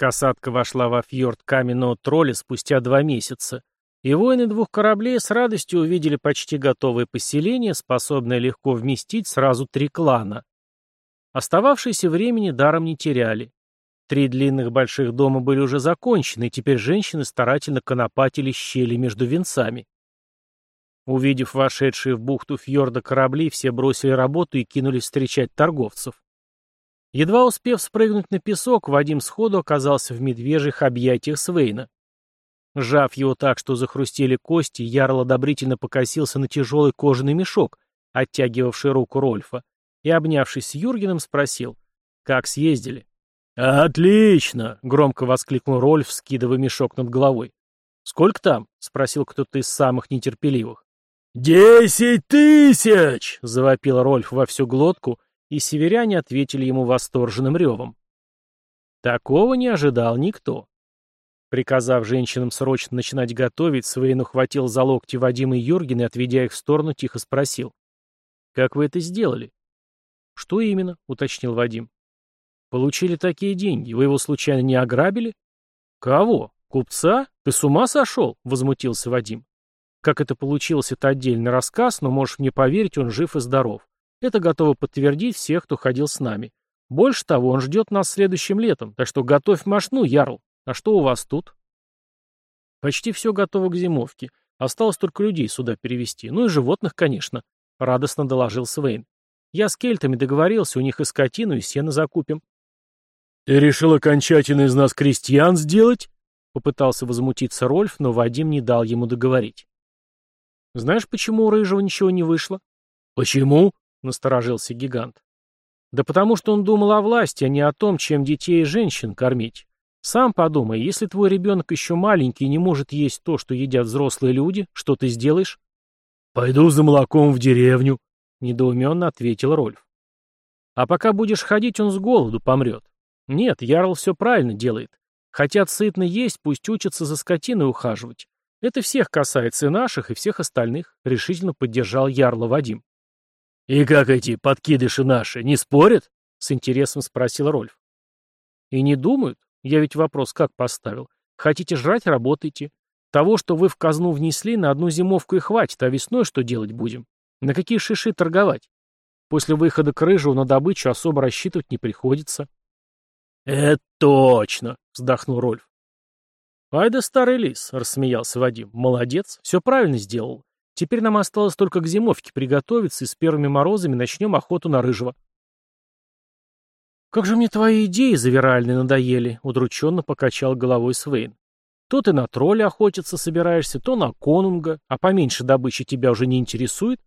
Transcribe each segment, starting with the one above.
Касатка вошла во фьорд каменного тролля спустя два месяца, и воины двух кораблей с радостью увидели почти готовое поселение, способное легко вместить сразу три клана. Остававшееся времени даром не теряли. Три длинных больших дома были уже закончены, и теперь женщины старательно конопатили щели между венцами. Увидев вошедшие в бухту фьорда корабли, все бросили работу и кинулись встречать торговцев. Едва успев спрыгнуть на песок, Вадим сходу оказался в медвежьих объятиях Свейна. Сжав его так, что захрустели кости, Ярл одобрительно покосился на тяжелый кожаный мешок, оттягивавший руку Рольфа, и, обнявшись с Юргеном, спросил, «Как съездили?» «Отлично!» — громко воскликнул Рольф, скидывая мешок над головой. «Сколько там?» — спросил кто-то из самых нетерпеливых. «Десять тысяч!» — завопил Рольф во всю глотку, и северяне ответили ему восторженным ревом. Такого не ожидал никто. Приказав женщинам срочно начинать готовить, Свейн ухватил за локти Вадима и Юргена и, отведя их в сторону, тихо спросил. «Как вы это сделали?» «Что именно?» — уточнил Вадим. «Получили такие деньги. Вы его случайно не ограбили?» «Кого? Купца? Ты с ума сошел?» — возмутился Вадим. Как это получилось, это отдельный рассказ, но можешь мне поверить, он жив и здоров. Это готово подтвердить всех, кто ходил с нами. Больше того, он ждет нас следующим летом, так что готовь машну, Ярл. А что у вас тут? Почти все готово к зимовке. Осталось только людей сюда перевести. Ну и животных, конечно. Радостно доложил Свейн. Я с кельтами договорился, у них и скотину, и сено закупим. Ты решил окончательно из нас крестьян сделать? Попытался возмутиться Рольф, но Вадим не дал ему договорить. Знаешь, почему у Рыжего ничего не вышло? Почему? — насторожился гигант. «Да потому что он думал о власти, а не о том, чем детей и женщин кормить. Сам подумай, если твой ребенок еще маленький и не может есть то, что едят взрослые люди, что ты сделаешь?» «Пойду за молоком в деревню», — недоуменно ответил Рольф. «А пока будешь ходить, он с голоду помрет. Нет, Ярл все правильно делает. Хотят сытно есть, пусть учатся за скотиной ухаживать. Это всех касается и наших, и всех остальных», — решительно поддержал Ярла Вадим. «И как эти подкидыши наши, не спорят?» — с интересом спросил Рольф. «И не думают? Я ведь вопрос как поставил. Хотите жрать — работайте. Того, что вы в казну внесли, на одну зимовку и хватит, а весной что делать будем? На какие шиши торговать? После выхода к рыжему на добычу особо рассчитывать не приходится». «Это точно!» — вздохнул Рольф. «Ай да старый лис!» — рассмеялся Вадим. «Молодец, все правильно сделал. Теперь нам осталось только к зимовке приготовиться, и с первыми морозами начнем охоту на рыжего. «Как же мне твои идеи завиральные надоели», — удрученно покачал головой Свейн. «То ты на тролля охотиться собираешься, то на конунга, а поменьше добычи тебя уже не интересует?»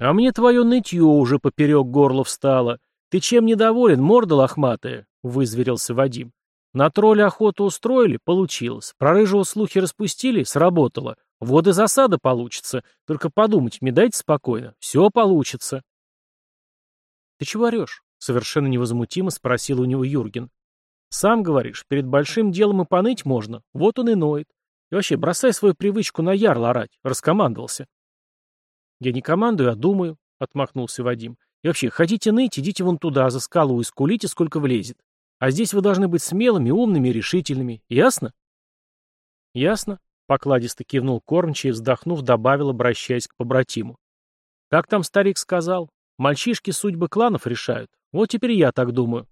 «А мне твое нытье уже поперек горла встало. Ты чем недоволен, морда лохматая?» — вызверился Вадим. «На тролля охоту устроили? Получилось. Про рыжего слухи распустили? Сработало. Вот и засада получится. Только подумать мне дайте спокойно. Все получится. Ты чего орешь? Совершенно невозмутимо спросил у него Юрген. Сам говоришь, перед большим делом и поныть можно. Вот он и ноет. И вообще, бросай свою привычку на ярла орать. Раскомандовался. Я не командую, а думаю, отмахнулся Вадим. И вообще, хотите ныть, идите вон туда, за скалу, и скулите, сколько влезет. А здесь вы должны быть смелыми, умными решительными. Ясно? Ясно, Покладисто кивнул кормчий и, вздохнув, добавил, обращаясь к побратиму. «Как там старик сказал? Мальчишки судьбы кланов решают. Вот теперь я так думаю».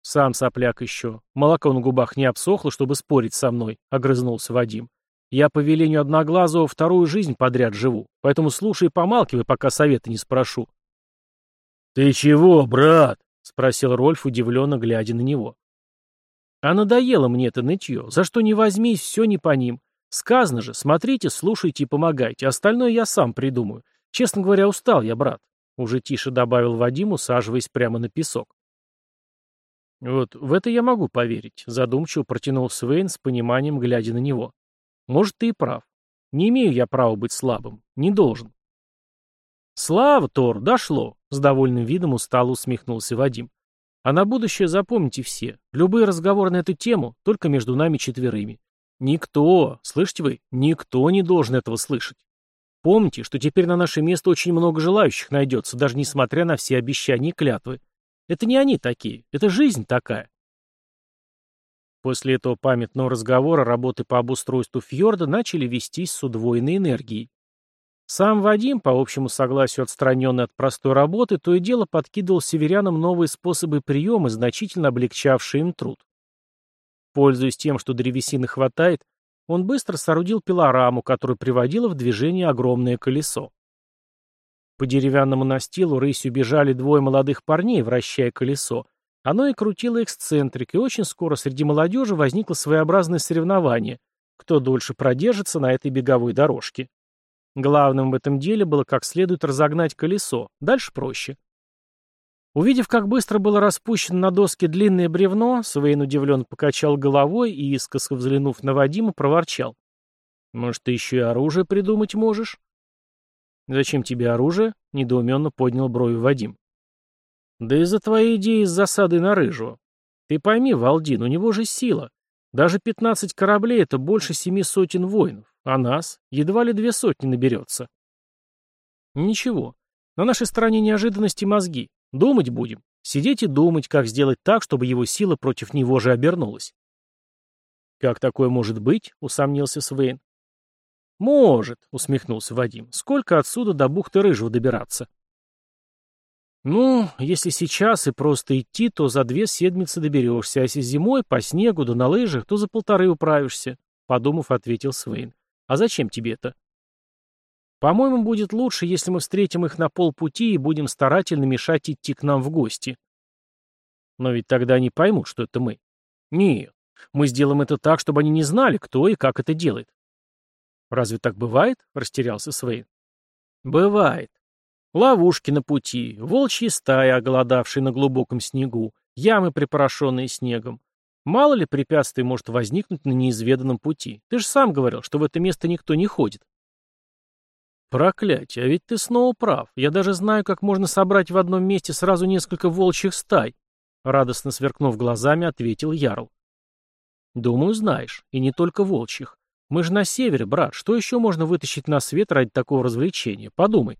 «Сам сопляк еще. Молоко на губах не обсохло, чтобы спорить со мной», — огрызнулся Вадим. «Я по велению Одноглазого вторую жизнь подряд живу, поэтому слушай и помалкивай, пока совета не спрошу». «Ты чего, брат?» — спросил Рольф, удивленно глядя на него. «А надоело мне это нытье. За что не возьмись, все не по ним. Сказано же, смотрите, слушайте и помогайте. Остальное я сам придумаю. Честно говоря, устал я, брат. Уже тише добавил Вадим, усаживаясь прямо на песок. Вот в это я могу поверить, задумчиво протянул Свейн с пониманием, глядя на него. Может, ты и прав. Не имею я права быть слабым. Не должен. Слава, Тор, дошло, с довольным видом устало усмехнулся Вадим. А на будущее запомните все. Любые разговоры на эту тему только между нами четверыми. Никто, слышите вы, никто не должен этого слышать. Помните, что теперь на наше место очень много желающих найдется, даже несмотря на все обещания и клятвы. Это не они такие, это жизнь такая. После этого памятного разговора работы по обустройству фьорда начали вестись с удвоенной энергией. Сам Вадим, по общему согласию отстраненный от простой работы, то и дело подкидывал северянам новые способы приема, значительно облегчавшие им труд. Пользуясь тем, что древесины хватает, он быстро соорудил пилораму, которая приводила в движение огромное колесо. По деревянному настилу рысью бежали двое молодых парней, вращая колесо, оно и крутило эксцентрик, и очень скоро среди молодежи возникло своеобразное соревнование, кто дольше продержится на этой беговой дорожке. Главным в этом деле было как следует разогнать колесо, дальше проще. Увидев, как быстро было распущено на доске длинное бревно, Свейн удивленно покачал головой и, искоса взглянув на Вадима, проворчал. «Может, ты еще и оружие придумать можешь?» «Зачем тебе оружие?» — недоуменно поднял брови Вадим. Да из-за твоей идеи с засадой на Рыжего. Ты пойми, Валдин, у него же сила. Даже пятнадцать кораблей — это больше семи сотен воинов, а нас едва ли две сотни наберется. Ничего. На нашей стороне неожиданности мозги. Думать будем. Сидеть и думать, как сделать так, чтобы его сила против него же обернулась. «Как такое может быть?» — усомнился Свейн. «Может», — усмехнулся Вадим. «Сколько отсюда до бухты Рыжего добираться?» «Ну, если сейчас и просто идти, то за две седмицы доберешься, а если зимой, по снегу да на лыжах, то за полторы управишься», — подумав, ответил Свейн. «А зачем тебе это?» «По-моему, будет лучше, если мы встретим их на полпути и будем старательно мешать идти к нам в гости». «Но ведь тогда они поймут, что это мы». «Нет, мы сделаем это так, чтобы они не знали, кто и как это делает». «Разве так бывает?» — растерялся Свейн. «Бывает. Ловушки на пути, волчьи стаи, оголодавшие на глубоком снегу, ямы, припорошенные снегом. Мало ли препятствий может возникнуть на неизведанном пути. Ты же сам говорил, что в это место никто не ходит. Проклятие, а ведь ты снова прав. Я даже знаю, как можно собрать в одном месте сразу несколько волчьих стай. Радостно сверкнув глазами, ответил Ярл. Думаю, знаешь. И не только волчьих. Мы же на севере, брат. Что еще можно вытащить на свет ради такого развлечения? Подумай.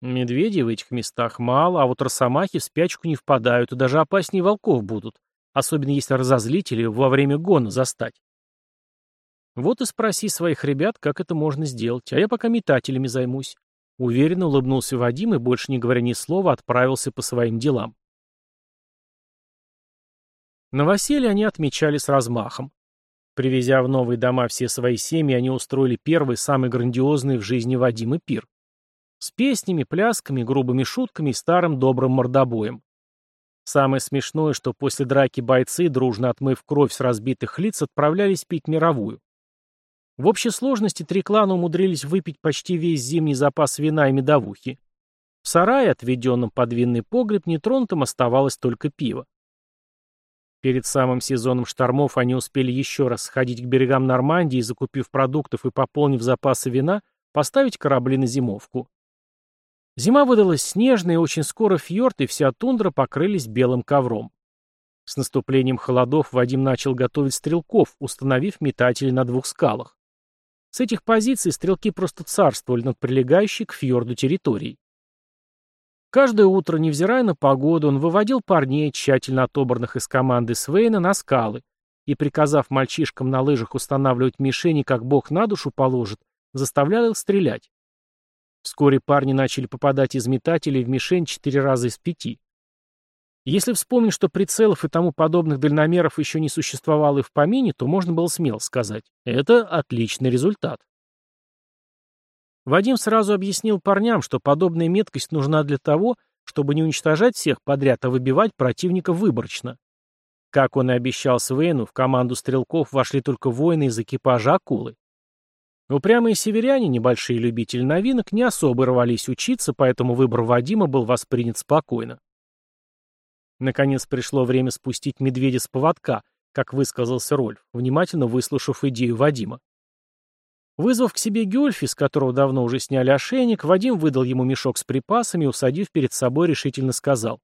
Медведей в этих местах мало, а вот росомахи в спячку не впадают и даже опаснее волков будут, особенно если разозлить или во время гона застать. Вот и спроси своих ребят, как это можно сделать, а я пока метателями займусь. Уверенно улыбнулся Вадим и, больше не говоря ни слова, отправился по своим делам. Новоселье они отмечали с размахом. Привезя в новые дома все свои семьи, они устроили первый, самый грандиозный в жизни Вадима пир. С песнями, плясками, грубыми шутками и старым добрым мордобоем. Самое смешное, что после драки бойцы, дружно отмыв кровь с разбитых лиц, отправлялись пить мировую. В общей сложности три клана умудрились выпить почти весь зимний запас вина и медовухи. В сарае, отведенном под винный погреб, нетронутым оставалось только пиво. Перед самым сезоном штормов они успели еще раз сходить к берегам Нормандии, закупив продуктов и пополнив запасы вина, поставить корабли на зимовку. Зима выдалась снежная, и очень скоро фьорд и вся тундра покрылись белым ковром. С наступлением холодов Вадим начал готовить стрелков, установив метатели на двух скалах. С этих позиций стрелки просто царствовали над прилегающей к фьорду территорией. Каждое утро, невзирая на погоду, он выводил парней, тщательно отобранных из команды Свейна, на скалы и, приказав мальчишкам на лыжах устанавливать мишени, как бог на душу положит, заставлял их стрелять. Вскоре парни начали попадать из метателей в мишень четыре раза из пяти. Если вспомнить, что прицелов и тому подобных дальномеров еще не существовало и в помине, то можно было смело сказать, это отличный результат. Вадим сразу объяснил парням, что подобная меткость нужна для того, чтобы не уничтожать всех подряд, а выбивать противника выборочно. Как он и обещал Свейну, в команду стрелков вошли только воины из экипажа «Акулы». Упрямые северяне, небольшие любители новинок, не особо рвались учиться, поэтому выбор Вадима был воспринят спокойно. Наконец пришло время спустить медведя с поводка, как высказался Рольф, внимательно выслушав идею Вадима. Вызвав к себе Гюльфи, с которого давно уже сняли ошейник, Вадим выдал ему мешок с припасами и, усадив перед собой, решительно сказал.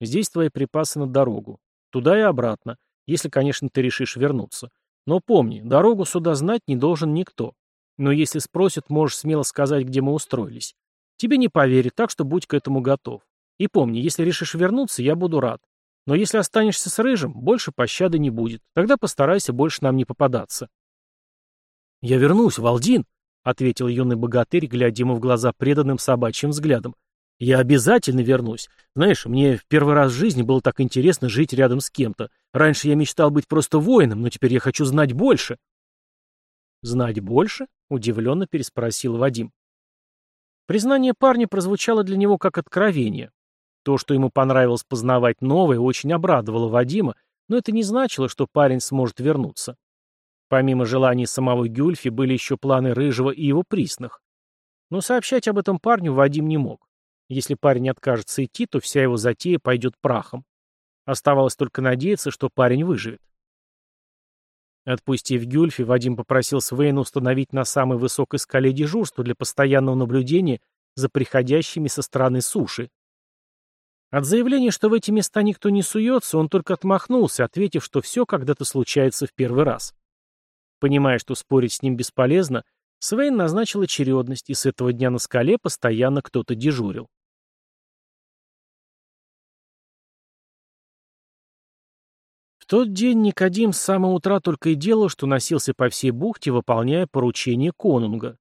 «Здесь твои припасы на дорогу. Туда и обратно, если, конечно, ты решишь вернуться. Но помни, дорогу сюда знать не должен никто. Но если спросят, можешь смело сказать, где мы устроились. Тебе не поверят, так что будь к этому готов. И помни, если решишь вернуться, я буду рад. Но если останешься с Рыжим, больше пощады не будет. Тогда постарайся больше нам не попадаться». «Я вернусь, Валдин», — ответил юный богатырь, глядя ему в глаза преданным собачьим взглядом. «Я обязательно вернусь. Знаешь, мне в первый раз в жизни было так интересно жить рядом с кем-то. Раньше я мечтал быть просто воином, но теперь я хочу знать больше». «Знать больше?» — удивленно переспросил Вадим. Признание парня прозвучало для него как откровение. То, что ему понравилось познавать новое, очень обрадовало Вадима, но это не значило, что парень сможет вернуться. Помимо желаний самого Гюльфи были еще планы Рыжего и его присных. Но сообщать об этом парню Вадим не мог. Если парень откажется идти, то вся его затея пойдет прахом. Оставалось только надеяться, что парень выживет. Отпустив Гюльфи, Вадим попросил Свейна установить на самой высокой скале дежурство для постоянного наблюдения за приходящими со стороны суши. От заявления, что в эти места никто не суется, он только отмахнулся, ответив, что все когда-то случается в первый раз. Понимая, что спорить с ним бесполезно, Свейн назначил очередность, и с этого дня на скале постоянно кто-то дежурил. В тот день Никодим с самого утра только и делал, что носился по всей бухте, выполняя поручение конунга.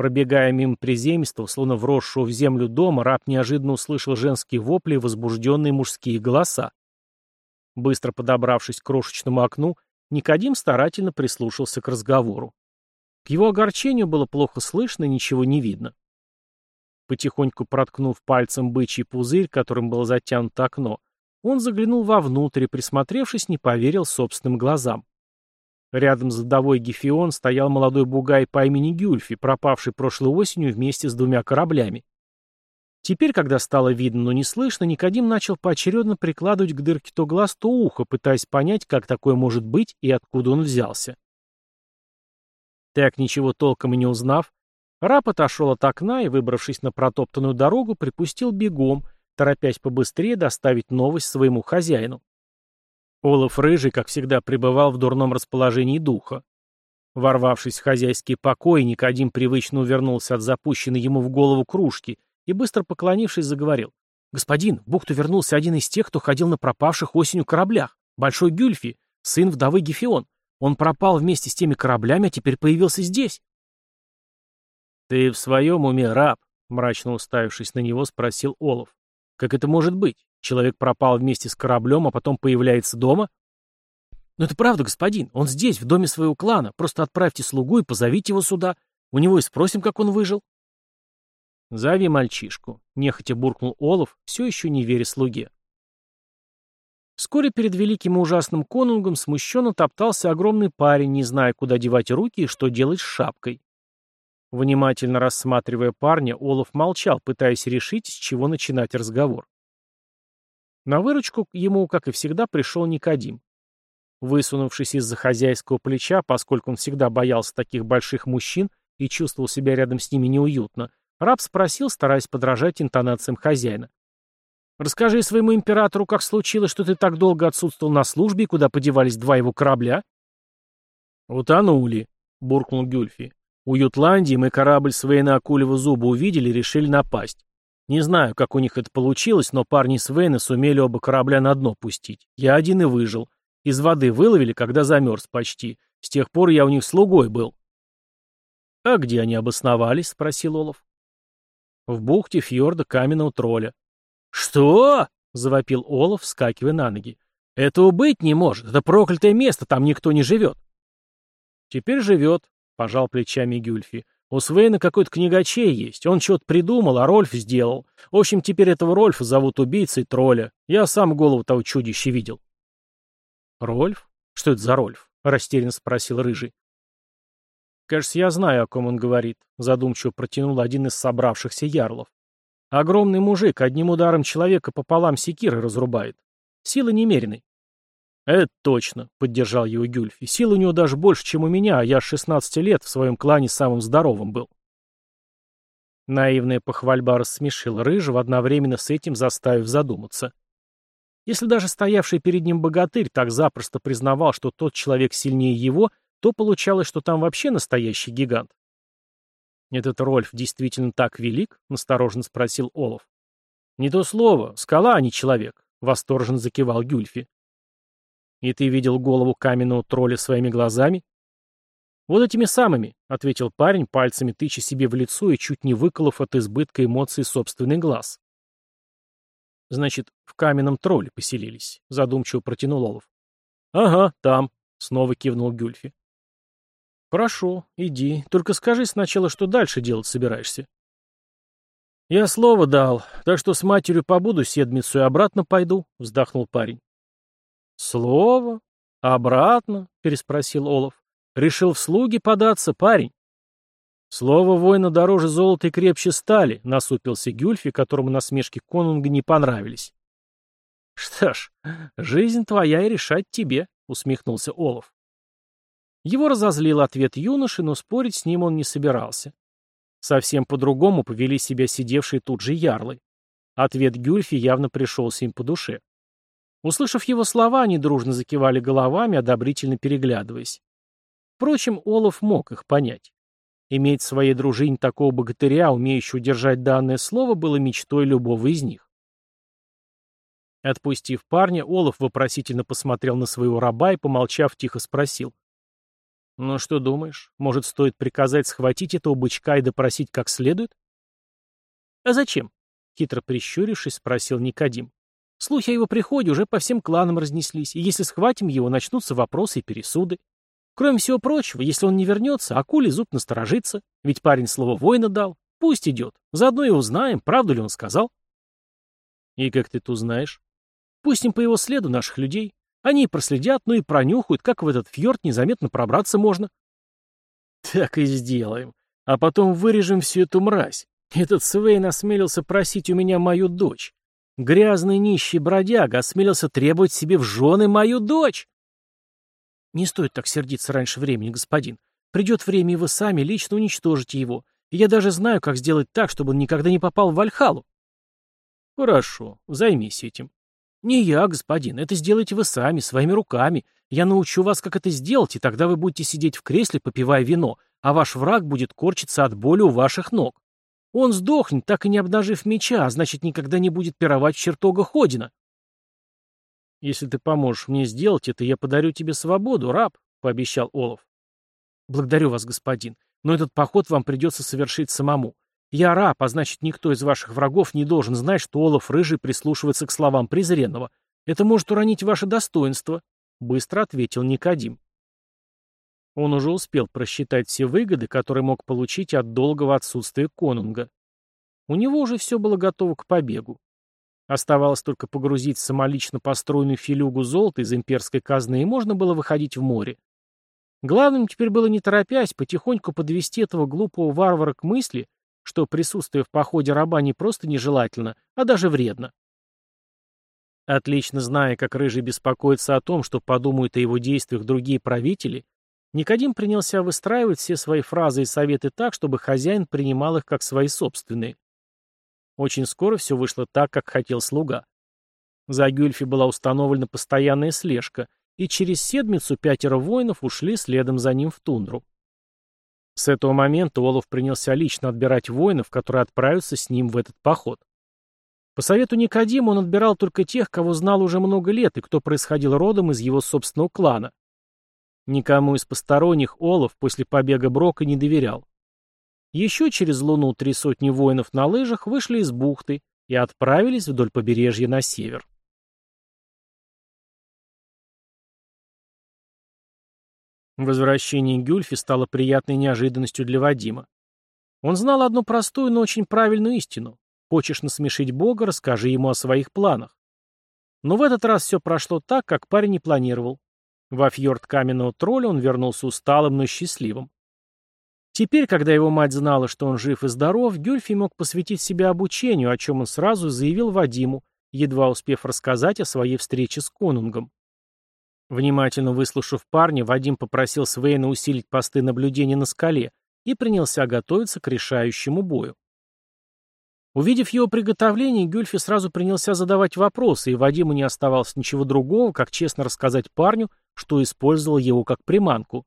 Пробегая мимо приземистого, словно вросшего в землю дома, раб неожиданно услышал женские вопли и возбужденные мужские голоса. Быстро подобравшись к крошечному окну, Никодим старательно прислушался к разговору. К его огорчению было плохо слышно и ничего не видно. Потихоньку проткнув пальцем бычий пузырь, которым было затянуто окно, он заглянул вовнутрь и, присмотревшись, не поверил собственным глазам. Рядом с вдовой Гефион стоял молодой бугай по имени Гюльфи, пропавший прошлой осенью вместе с двумя кораблями. Теперь, когда стало видно, но не слышно, Никодим начал поочередно прикладывать к дырке то глаз, то ухо, пытаясь понять, как такое может быть и откуда он взялся. Так, ничего толком и не узнав, раб отошел от окна и, выбравшись на протоптанную дорогу, припустил бегом, торопясь побыстрее доставить новость своему хозяину. Олаф Рыжий, как всегда, пребывал в дурном расположении духа. Ворвавшись в хозяйский покой, Никодим привычно увернулся от запущенной ему в голову кружки — и, быстро поклонившись, заговорил. «Господин, в бухту вернулся один из тех, кто ходил на пропавших осенью кораблях. Большой Гюльфи, сын вдовы Гефион. Он пропал вместе с теми кораблями, а теперь появился здесь». «Ты в своем уме, раб?» — мрачно уставившись на него, спросил Олов. «Как это может быть? Человек пропал вместе с кораблем, а потом появляется дома?» «Ну это правда, господин. Он здесь, в доме своего клана. Просто отправьте слугу и позовите его сюда. У него и спросим, как он выжил». «Зови мальчишку», — нехотя буркнул Олов, все еще не веря слуге. Вскоре перед великим и ужасным конунгом смущенно топтался огромный парень, не зная, куда девать руки и что делать с шапкой. Внимательно рассматривая парня, Олов молчал, пытаясь решить, с чего начинать разговор. На выручку ему, как и всегда, пришел Никодим. Высунувшись из-за хозяйского плеча, поскольку он всегда боялся таких больших мужчин и чувствовал себя рядом с ними неуютно, Раб спросил, стараясь подражать интонациям хозяина. «Расскажи своему императору, как случилось, что ты так долго отсутствовал на службе и куда подевались два его корабля?» «Утонули», — буркнул Гюльфи. «У Ютландии мы корабль Свейна Акулева зуба увидели и решили напасть. Не знаю, как у них это получилось, но парни Свейна сумели оба корабля на дно пустить. Я один и выжил. Из воды выловили, когда замерз почти. С тех пор я у них слугой был». «А где они обосновались?» — спросил Олов. В бухте фьорда каменного тролля. «Что?» — завопил Олаф, вскакивая на ноги. «Этого быть не может. Это проклятое место, там никто не живет». «Теперь живет», — пожал плечами Гюльфи. «У Свейна какой-то книгачей есть. Он что-то придумал, а Рольф сделал. В общем, теперь этого Рольфа зовут убийцей тролля. Я сам голову того чудища видел». «Рольф? Что это за Рольф?» — растерянно спросил Рыжий. «Кажется, я знаю, о ком он говорит», — задумчиво протянул один из собравшихся ярлов. «Огромный мужик одним ударом человека пополам секиры разрубает. Силы немерены». «Это точно», — поддержал его Гюльфи. «Сил у него даже больше, чем у меня, а я с 16 лет в своем клане самым здоровым был». Наивная похвальба рассмешила Рыжего, одновременно с этим заставив задуматься. Если даже стоявший перед ним богатырь так запросто признавал, что тот человек сильнее его, то получалось, что там вообще настоящий гигант. «Этот Рольф действительно так велик?» — настороженно спросил Олаф. «Не то слово. Скала, а не человек. — восторженно закивал Гюльфи. «И ты видел голову каменного тролля своими глазами?» «Вот этими самыми», — ответил парень, пальцами тыча себе в лицо и чуть не выколов от избытка эмоций собственный глаз. «Значит, в каменном тролле поселились», — задумчиво протянул Олов. «Ага, там», — снова кивнул Гюльфи. «Хорошо, иди. Только скажи сначала, что дальше делать собираешься». «Я слово дал, так что с матерью побуду седмицу и обратно пойду», — вздохнул парень. «Слово? Обратно?» — переспросил Олов. «Решил в слуги податься, парень?» «Слово воина дороже золота и крепче стали», — насупился Гюльфи, которому насмешки конунга не понравились. «Что ж, жизнь твоя и решать тебе», — усмехнулся Олов. Его разозлил ответ юноши, но спорить с ним он не собирался. Совсем по-другому повели себя сидевшие тут же ярлы. Ответ Гюльфи явно пришелся им по душе. Услышав его слова, они дружно закивали головами, одобрительно переглядываясь. Впрочем, Олаф мог их понять. Иметь в своей дружине такого богатыря, умеющего держать данное слово, было мечтой любого из них. Отпустив парня, Олаф вопросительно посмотрел на своего раба и, помолчав, тихо спросил. «Ну что думаешь, может, стоит приказать схватить этого бычка и допросить как следует?» «А зачем?» — хитро прищурившись, спросил Никодим. «Слухи о его приходе уже по всем кланам разнеслись, и если схватим его, начнутся вопросы и пересуды. Кроме всего прочего, если он не вернется, акуле зуб насторожится, ведь парень слово воина дал. Пусть идет, заодно и узнаем, правду ли он сказал». «И как ты это узнаешь?» «Пустим по его следу наших людей, они и проследят, ну и пронюхают, как в этот фьорд незаметно пробраться можно. Так и сделаем. А потом вырежем всю эту мразь. Этот Свейн осмелился просить у меня мою дочь. Грязный нищий бродяга осмелился требовать себе в жены мою дочь. Не стоит так сердиться раньше времени, господин. Придет время, и вы сами лично уничтожите его. И я даже знаю, как сделать так, чтобы он никогда не попал в Вальхалу. Хорошо, займись этим. «Не я, господин, это сделаете вы сами, своими руками. Я научу вас, как это сделать, и тогда вы будете сидеть в кресле, попивая вино, а ваш враг будет корчиться от боли у ваших ног. Он сдохнет, так и не обнажив меча, а значит, никогда не будет пировать в чертогах Одина». «Если ты поможешь мне сделать это, я подарю тебе свободу, раб», — пообещал Олаф. «Благодарю вас, господин, но этот поход вам придется совершить самому. Я раб, а значит, никто из ваших врагов не должен знать, что Олаф Рыжий прислушивается к словам презренного. Это может уронить ваше достоинство», — быстро ответил Никодим. Он уже успел просчитать все выгоды, которые мог получить от долгого отсутствия конунга. У него уже все было готово к побегу. Оставалось только погрузить самолично построенную филюгу золота из имперской казны, и можно было выходить в море. Главным теперь было не торопясь, потихоньку подвести этого глупого варвара к мысли, что присутствие в походе раба не просто нежелательно, а даже вредно. Отлично зная, как Рыжий беспокоится о том, что подумают о его действиях другие правители, Никодим принялся выстраивать все свои фразы и советы так, чтобы хозяин принимал их как свои собственные. Очень скоро все вышло так, как хотел слуга. За Гюльфи была установлена постоянная слежка, и через седмицу пятеро воинов ушли следом за ним в тундру. С этого момента Олаф принялся лично отбирать воинов, которые отправятся с ним в этот поход. По совету Никодима он отбирал только тех, кого знал уже много лет и кто происходил родом из его собственного клана. Никому из посторонних Олаф после побега Брока не доверял. Еще через луну три сотни воинов на лыжах вышли из бухты и отправились вдоль побережья на север. Возвращение Гюльфи стало приятной неожиданностью для Вадима. Он знал одну простую, но очень правильную истину. Хочешь насмешить Бога, расскажи ему о своих планах. Но в этот раз все прошло так, как парень не планировал. Во фьорд каменного тролля он вернулся усталым, но счастливым. Теперь, когда его мать знала, что он жив и здоров, Гюльфи мог посвятить себя обучению, о чем он сразу заявил Вадиму, едва успев рассказать о своей встрече с конунгом. Внимательно выслушав парня, Вадим попросил Свейна усилить посты наблюдения на скале и принялся готовиться к решающему бою. Увидев его приготовление, Гюльфи сразу принялся задавать вопросы, и Вадиму не оставалось ничего другого, как честно рассказать парню, что использовал его как приманку.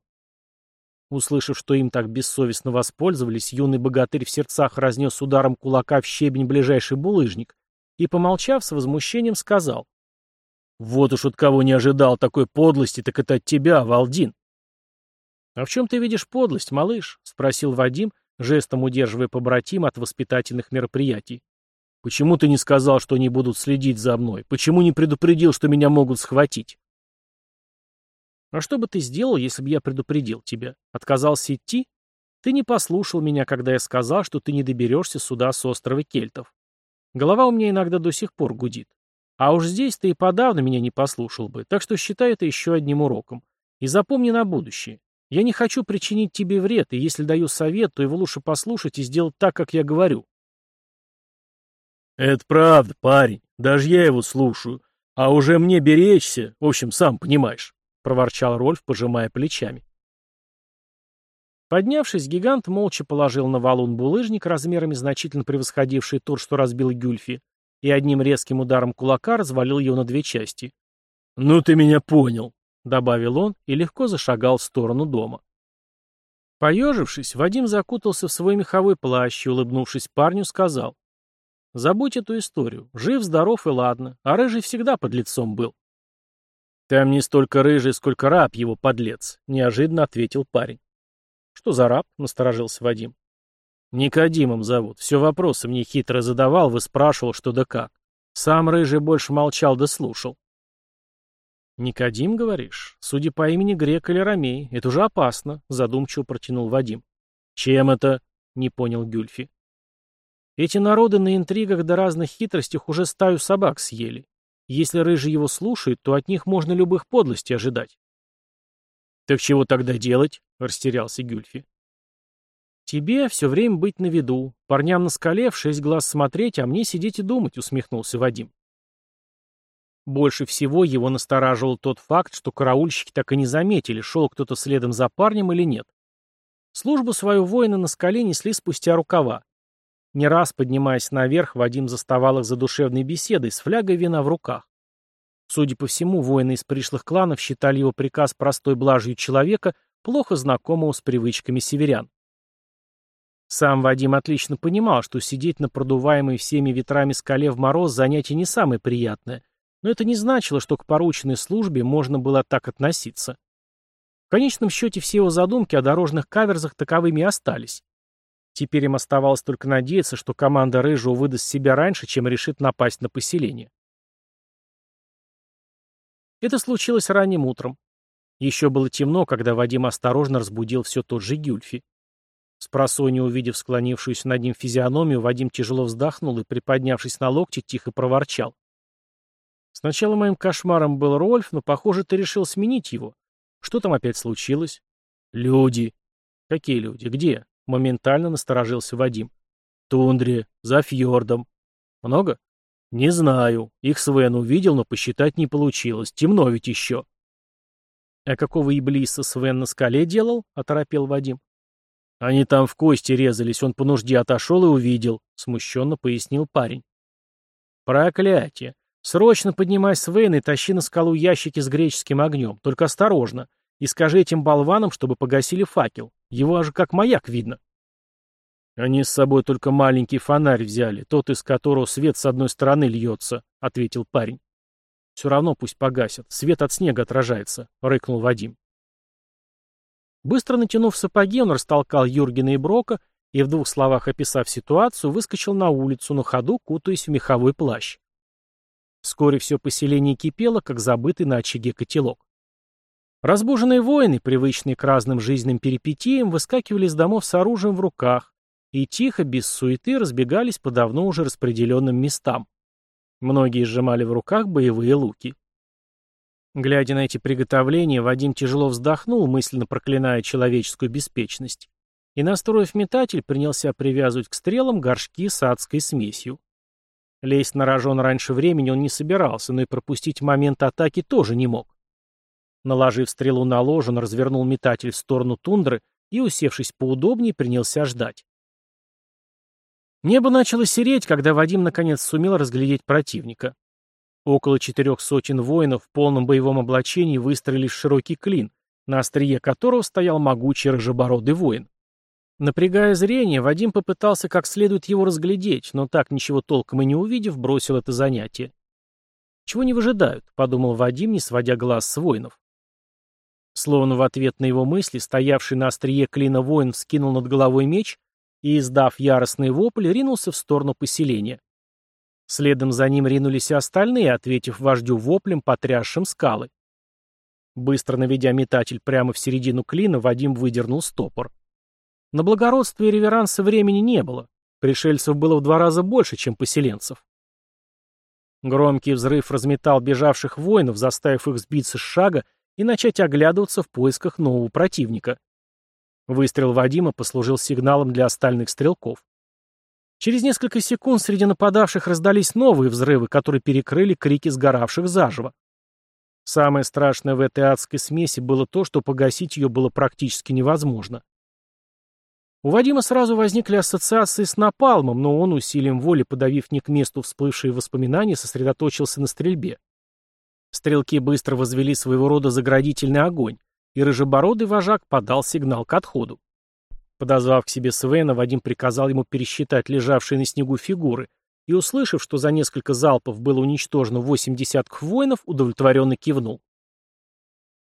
Услышав, что им так бессовестно воспользовались, юный богатырь в сердцах разнес ударом кулака в щебень ближайший булыжник и, помолчав, с возмущением сказал — Вот уж от кого не ожидал такой подлости, так это от тебя, Валдин. «А в чем ты видишь подлость, малыш?» — спросил Вадим, жестом удерживая побратима от воспитательных мероприятий. «Почему ты не сказал, что они будут следить за мной? Почему не предупредил, что меня могут схватить?» «А что бы ты сделал, если бы я предупредил тебя? Отказался идти? Ты не послушал меня, когда я сказал, что ты не доберешься сюда с острова Кельтов. Голова у меня иногда до сих пор гудит. А уж здесь ты и подавно меня не послушал бы, так что считай это еще одним уроком. И запомни на будущее. Я не хочу причинить тебе вред, и если даю совет, то его лучше послушать и сделать так, как я говорю. Это правда, парень. Даже я его слушаю. А уже мне беречься, в общем, сам понимаешь, проворчал Рольф, пожимая плечами. Поднявшись, гигант молча положил на валун булыжник, размерами значительно превосходивший тот, что разбил Гюльфи, и одним резким ударом кулака развалил его на две части. «Ну ты меня понял», — добавил он и легко зашагал в сторону дома. Поежившись, Вадим закутался в свой меховой плащ и, улыбнувшись парню, сказал. «Забудь эту историю. Жив, здоров и ладно. А рыжий всегда под лицом был». «Там не столько рыжий, сколько раб его подлец», — неожиданно ответил парень. «Что за раб?» — насторожился Вадим. «Никодимом зовут. Все вопросы мне хитро задавал, выспрашивал, что да как. Сам рыжий больше молчал да слушал. «Никодим, говоришь? Судя по имени Грек или Ромей, это уже опасно», — задумчиво протянул Вадим. «Чем это?» — не понял Гюльфи. «Эти народы на интригах да разных хитростях уже стаю собак съели. Если рыжий его слушает, то от них можно любых подлостей ожидать». «Так чего тогда делать?» — растерялся Гюльфи. «Тебе все время быть на виду, парням на скале в шесть глаз смотреть, а мне сидеть и думать», — усмехнулся Вадим. Больше всего его настораживал тот факт, что караульщики так и не заметили, шел кто-то следом за парнем или нет. Службу свою воины на скале несли спустя рукава. Не раз, поднимаясь наверх, Вадим заставал их за душевной беседой с флягой вина в руках. Судя по всему, воины из пришлых кланов считали его приказ простой блажью человека, плохо знакомого с привычками северян. Сам Вадим отлично понимал, что сидеть на продуваемой всеми ветрами скале в мороз занятие не самое приятное – но это не значило, что к порученной службе можно было так относиться. В конечном счете все его задумки о дорожных каверзах таковыми и остались. Теперь им оставалось только надеяться, что команда Рыжего выдаст себя раньше, чем решит напасть на поселение. Это случилось ранним утром. Еще было темно, когда Вадим осторожно разбудил все тот же Гюльфи. Спросонья, увидев склонившуюся над ним физиономию, Вадим тяжело вздохнул и, приподнявшись на локте, тихо проворчал. Сначала моим кошмаром был Рольф, но, похоже, ты решил сменить его. Что там опять случилось? Люди. Какие люди? Где? Моментально насторожился Вадим. Тундре, за фьордом. Много? Не знаю. Их Свен увидел, но посчитать не получилось. Темно ведь еще. А какого иблиса Свен на скале делал? Оторопел Вадим. Они там в кости резались, он по нужде отошел и увидел, смущенно пояснил парень. Проклятие. Срочно поднимай Свен и тащи на скалу ящики с греческим огнем. Только осторожно. И скажи этим болванам, чтобы погасили факел. Его аж как маяк видно. Они с собой только маленький фонарь взяли, тот, из которого свет с одной стороны льется, — ответил парень. Все равно пусть погасят. Свет от снега отражается, — рыкнул Вадим. Быстро натянув сапоги, он растолкал Юргена и Брока и, в двух словах описав ситуацию, выскочил на улицу, на ходу кутаясь в меховой плащ. Вскоре все поселение кипело, как забытый на очаге котелок. Разбуженные воины, привычные к разным жизненным перипетиям, выскакивали из домов с оружием в руках и тихо, без суеты, разбегались по давно уже распределенным местам. Многие сжимали в руках боевые луки. Глядя на эти приготовления, Вадим тяжело вздохнул, мысленно проклиная человеческую беспечность, и, настроив метатель, принялся привязывать к стрелам горшки с адской смесью. Лезть на рожон раньше времени он не собирался, но и пропустить момент атаки тоже не мог. Наложив стрелу на ложу, он развернул метатель в сторону тундры и, усевшись поудобнее, принялся ждать. Небо начало сереть, когда Вадим наконец сумел разглядеть противника. Около четырех сотен воинов в полном боевом облачении выстроились в широкий клин, на острие которого стоял могучий рыжебородый воин. Напрягая зрение, Вадим попытался как следует его разглядеть, но так ничего толком и не увидев, бросил это занятие. Чего не выжидают, подумал Вадим, не сводя глаз с воинов. Словно в ответ на его мысли, стоявший на острие клина воин вскинул над головой меч и, издав яростный вопль, ринулся в сторону поселения. Следом за ним ринулись и остальные, ответив вождю воплем, потрясшим скалы. Быстро наведя метатель прямо в середину клина, Вадим выдернул стопор. На благородство и реверансы времени не было. Пришельцев было в два раза больше, чем поселенцев. Громкий взрыв разметал бежавших воинов, заставив их сбиться с шага и начать оглядываться в поисках нового противника. Выстрел Вадима послужил сигналом для остальных стрелков. Через несколько секунд среди нападавших раздались новые взрывы, которые перекрыли крики сгоравших заживо. Самое страшное в этой адской смеси было то, что погасить ее было практически невозможно. У Вадима сразу возникли ассоциации с напалмом, но он, усилием воли подавив не к месту всплывшие воспоминания, сосредоточился на стрельбе. Стрелки быстро возвели своего рода заградительный огонь, и рыжебородый вожак подал сигнал к отходу. Подозвав к себе Свена, Вадим приказал ему пересчитать лежавшие на снегу фигуры, и, услышав, что за несколько залпов было уничтожено восемь десятков воинов, удовлетворенно кивнул.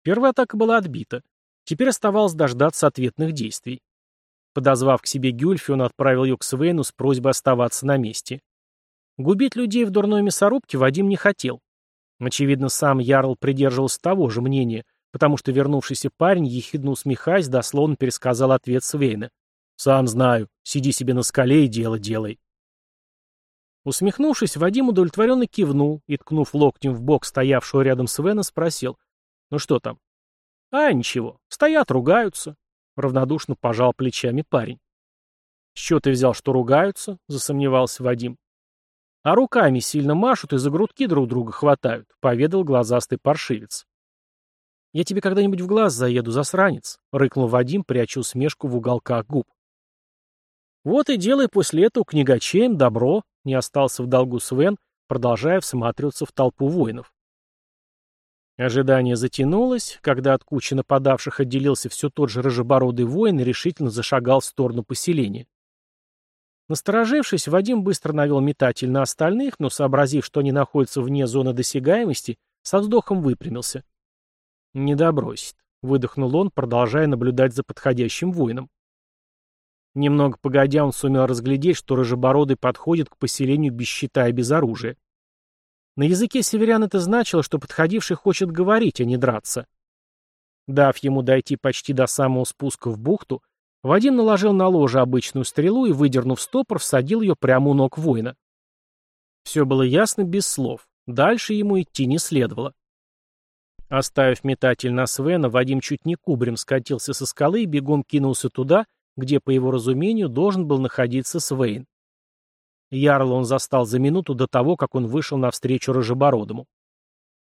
Первая атака была отбита. Теперь оставалось дождаться ответных действий. Подозвав к себе Гюльфи, он отправил ее к Свейну с просьбой оставаться на месте. Губить людей в дурной мясорубке Вадим не хотел. Очевидно, сам Ярл придерживался того же мнения, потому что вернувшийся парень, ехидно усмехаясь, дословно пересказал ответ Свейна. «Сам знаю. Сиди себе на скале и дело делай». Усмехнувшись, Вадим удовлетворенно кивнул и, ткнув локтем в бок стоявшего рядом Свена, спросил. «Ну что там?» «А, ничего. Стоят, ругаются». Равнодушно пожал плечами парень. «С чего ты взял, что ругаются?» — засомневался Вадим. «А руками сильно машут и за грудки друг друга хватают», — поведал глазастый паршивец. «Я тебе когда-нибудь в глаз заеду, засранец», — рыкнул Вадим, пряча усмешку в уголках губ. «Вот и делай после этого книгачеем добро», — не остался в долгу Свен, продолжая всматриваться в толпу воинов. Ожидание затянулось, когда от кучи нападавших отделился все тот же рыжебородый воин и решительно зашагал в сторону поселения. Насторожившись, Вадим быстро навел метатель на остальных, но, сообразив, что они находятся вне зоны досягаемости, со вздохом выпрямился. «Не добросит», — выдохнул он, продолжая наблюдать за подходящим воином. Немного погодя, он сумел разглядеть, что Рыжебородый подходит к поселению без щита и без оружия. На языке северян это значило, что подходивший хочет говорить, а не драться. Дав ему дойти почти до самого спуска в бухту, Вадим наложил на ложе обычную стрелу и, выдернув стопор, всадил ее прямо у ног воина. Все было ясно без слов. Дальше ему идти не следовало. Оставив метатель на Свена, Вадим чуть не кубрем скатился со скалы и бегом кинулся туда, где, по его разумению, должен был находиться Свейн. Ярла он застал за минуту до того, как он вышел навстречу Рыжебородому.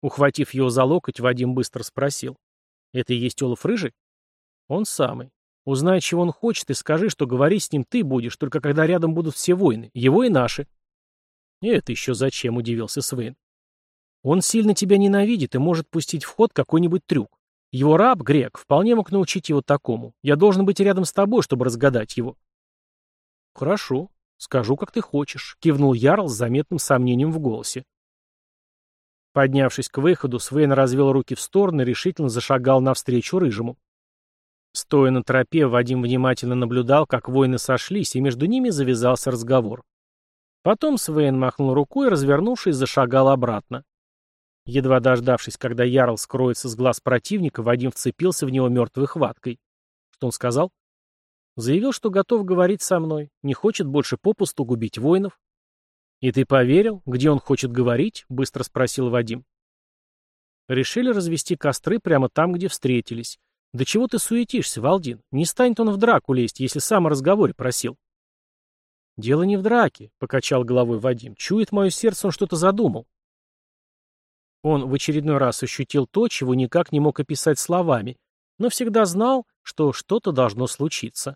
Ухватив его за локоть, Вадим быстро спросил. «Это и есть Олаф Рыжий?» «Он самый. Узнай, чего он хочет, и скажи, что говорить с ним ты будешь, только когда рядом будут все воины, его и наши». «И это еще зачем?» — удивился Свейн. Он сильно тебя ненавидит и может пустить в ход какой-нибудь трюк. Его раб, грек, вполне мог научить его такому. Я должен быть рядом с тобой, чтобы разгадать его. Хорошо, скажу, как ты хочешь, кивнул Ярл с заметным сомнением в голосе. Поднявшись к выходу, Свейн развел руки в стороны и решительно зашагал навстречу Рыжему. Стоя на тропе, Вадим внимательно наблюдал, как воины сошлись, и между ними завязался разговор. Потом Свейн махнул рукой развернувшись, зашагал обратно. Едва дождавшись, когда Ярл скроется с глаз противника, Вадим вцепился в него мертвой хваткой. Что он сказал? Заявил, что готов говорить со мной, не хочет больше попусту губить воинов. «И ты поверил, где он хочет говорить?» — быстро спросил Вадим. Решили развести костры прямо там, где встретились. «Да чего ты суетишься, Валдин? Не станет он в драку лезть, если сам о разговоре просил». «Дело не в драке», — покачал головой Вадим. «Чует мое сердце, он что-то задумал». Он в очередной раз ощутил то, чего никак не мог описать словами, но всегда знал, что что-то должно случиться.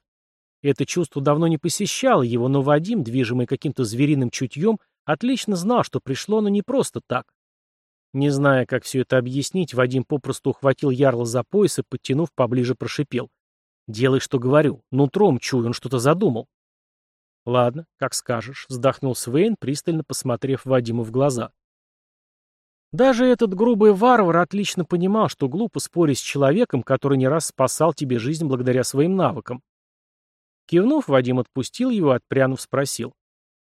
Это чувство давно не посещало его, но Вадим, движимый каким-то звериным чутьем, отлично знал, что пришло оно не просто так. Не зная, как все это объяснить, Вадим попросту ухватил ярла за пояс и, подтянув, поближе прошипел. «Делай, что говорю. Нутром чую, он что-то задумал». «Ладно, как скажешь», — вздохнул Свейн, пристально посмотрев Вадиму в глаза. Даже этот грубый варвар отлично понимал, что глупо спорить с человеком, который не раз спасал тебе жизнь благодаря своим навыкам. Кивнув, Вадим отпустил его, отпрянув спросил.